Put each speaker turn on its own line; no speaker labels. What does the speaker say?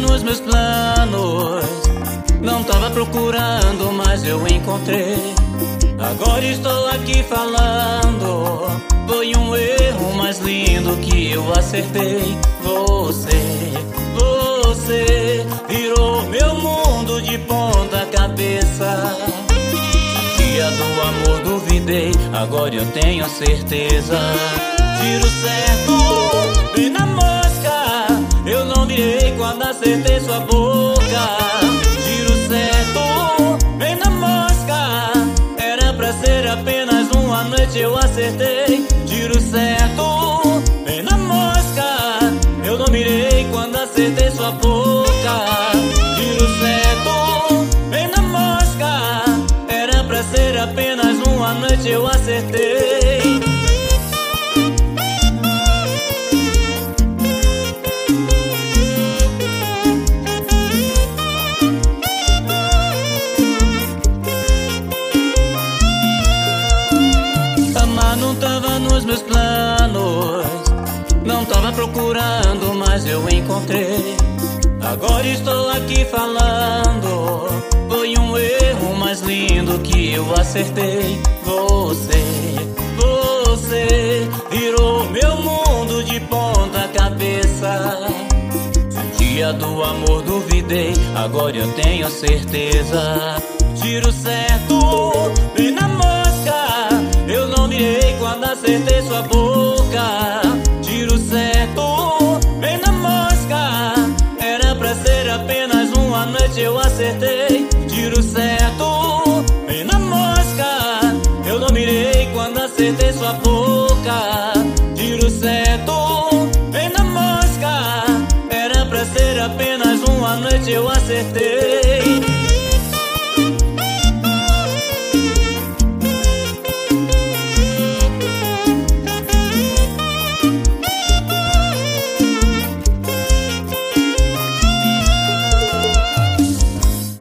nos meus planos. Não tava procurando, mas eu encontrei. Agora estou aqui falando. Foi um erro mais lindo que eu acertei. Você, você virou meu mundo de ponta cabeça. Dia do amor duvidei, agora eu tenho certeza. Tiro certo, acertei sua boca. Tiro certo, bem na mosca. Era pra ser apenas uma noite, eu acertei. Tiro certo, bem na mosca. Eu não mirei quando acertei sua boca. Tiro certo, bem na mosca. Era pra ser apenas uma noite, eu acertei. Não tava nos meus planos. Não tava procurando, mas eu encontrei. Agora estou aqui falando. Foi um erro mais lindo que eu acertei. Você, você virou meu mundo de ponta cabeça. O dia do amor duvidei, agora eu tenho certeza. Tiro certo, sua boca. Tiro certo, bem na mosca. Era pra ser apenas uma noite, eu acertei. Tiro certo, bem na mosca. Eu não mirei quando acertei sua boca. Tiro certo, bem na mosca. Era pra ser apenas uma noite, eu acertei.